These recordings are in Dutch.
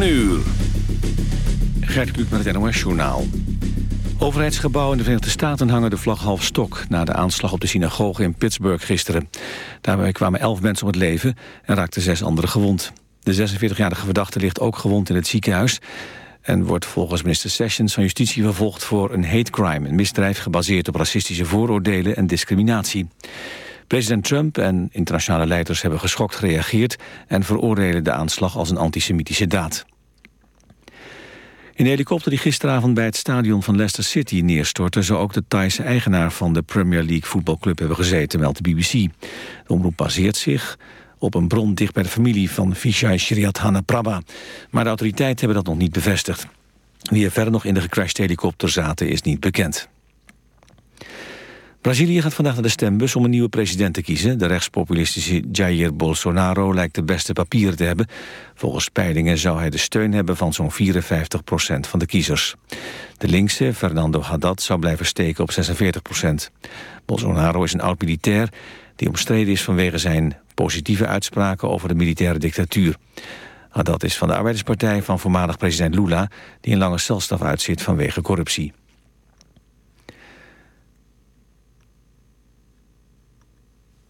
7 uur. Gert met het NOS-journaal. Overheidsgebouwen in de Verenigde Staten hangen de vlag half stok... na de aanslag op de synagoge in Pittsburgh gisteren. Daarbij kwamen elf mensen om het leven en raakten zes anderen gewond. De 46-jarige verdachte ligt ook gewond in het ziekenhuis... en wordt volgens minister Sessions van Justitie vervolgd voor een hate crime... een misdrijf gebaseerd op racistische vooroordelen en discriminatie. President Trump en internationale leiders hebben geschokt gereageerd... en veroordelen de aanslag als een antisemitische daad. In de helikopter die gisteravond bij het stadion van Leicester City neerstortte... zou ook de Thaise eigenaar van de Premier League voetbalclub hebben gezeten, meldt de BBC. De omroep baseert zich op een bron dicht bij de familie van Vijay Shriadhana Prabha. Maar de autoriteiten hebben dat nog niet bevestigd. Wie er verder nog in de gecrashed helikopter zaten is niet bekend. Brazilië gaat vandaag naar de stembus om een nieuwe president te kiezen. De rechtspopulistische Jair Bolsonaro lijkt de beste papieren te hebben. Volgens peilingen zou hij de steun hebben van zo'n 54% van de kiezers. De linkse, Fernando Haddad, zou blijven steken op 46% Bolsonaro is een oud-militair die omstreden is vanwege zijn positieve uitspraken over de militaire dictatuur. Haddad is van de arbeiderspartij van voormalig president Lula... die een lange celstraf uitzit vanwege corruptie.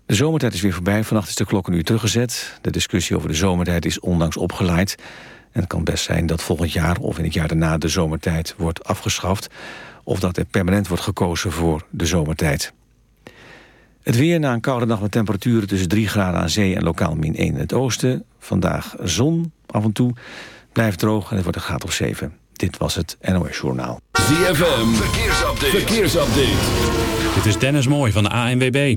De zomertijd is weer voorbij. Vannacht is de klok een uur teruggezet. De discussie over de zomertijd is onlangs opgeleid. En het kan best zijn dat volgend jaar of in het jaar daarna de zomertijd wordt afgeschaft. Of dat er permanent wordt gekozen voor de zomertijd. Het weer na een koude dag met temperaturen tussen 3 graden aan zee en lokaal min 1 in het oosten. Vandaag zon af en toe. Blijft droog en het wordt een graad of 7. Dit was het NOS Journaal. ZFM, verkeersupdate. verkeersupdate. Dit is Dennis Mooij van de ANWB.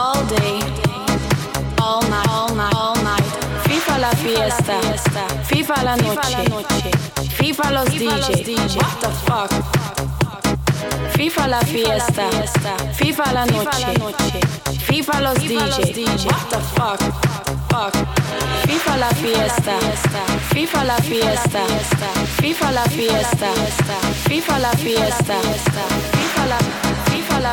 all day, all night, all night, all night. Viva la fiesta, viva la noche, viva los DJ. What the fuck? Viva la fiesta, viva la noche, viva los DJ. What the fuck? Fuck. Viva la fiesta, viva la fiesta, viva la fiesta, viva la fiesta, viva la, viva la,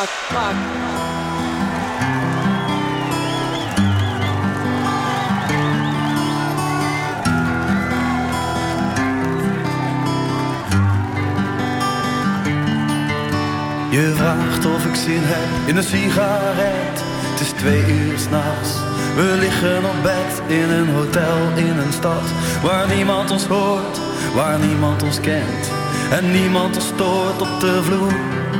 Je vraagt of ik zin heb in een sigaret. Het is twee uur s'nachts. We liggen op bed in een hotel in een stad waar niemand ons hoort, waar niemand ons kent en niemand ons stoort op de vloer.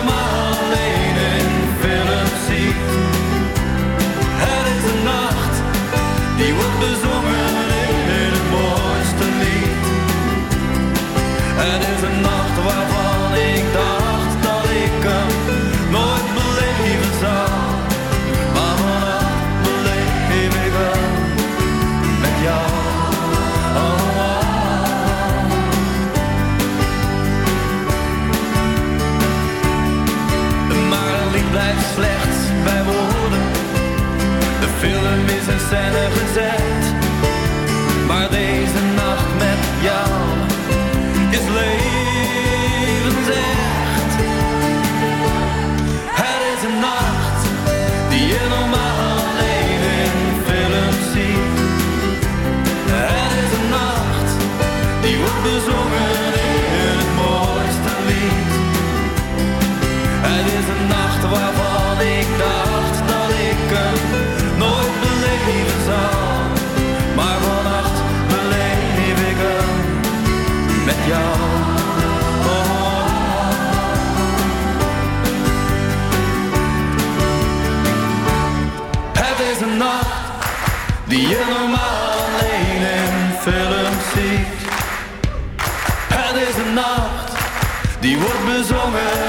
동안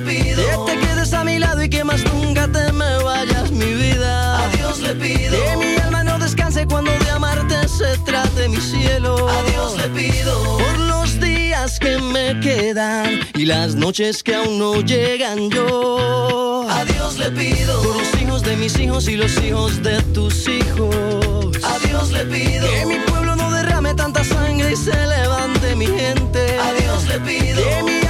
pido que te quedes a mi lado y que más nunca te me vayas, mi vida. A Dios le pido que mi alma no descanse cuando de amarte se trate mi cielo. A Dios le pido por los días que me quedan y las noches que aún no llegan yo. A Dios le pido por los hijos de mis hijos y los hijos de tus hijos. A Dios le pido que mi pueblo no derrame tanta sangre y se levante mi gente. A Dios le pido que mi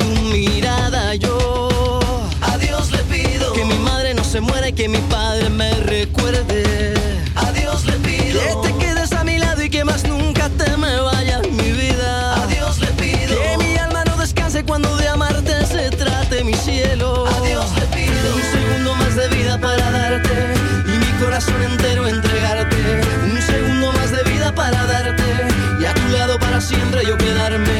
Tu mirada. Yo a Dios le pido que mi madre no se muera y que mi padre me recuerde. A Dios le pido que te quedes a mi lado y que más nunca te me vayas, mi vida. A Dios le pido que mi alma no descanse cuando de amarte se trate mi cielo. A Dios le pido un segundo más de vida para darte y mi corazón entero entregarte. Un segundo más de vida para darte y a tu lado para siempre yo quedarme.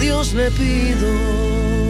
Dios le pido.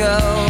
go.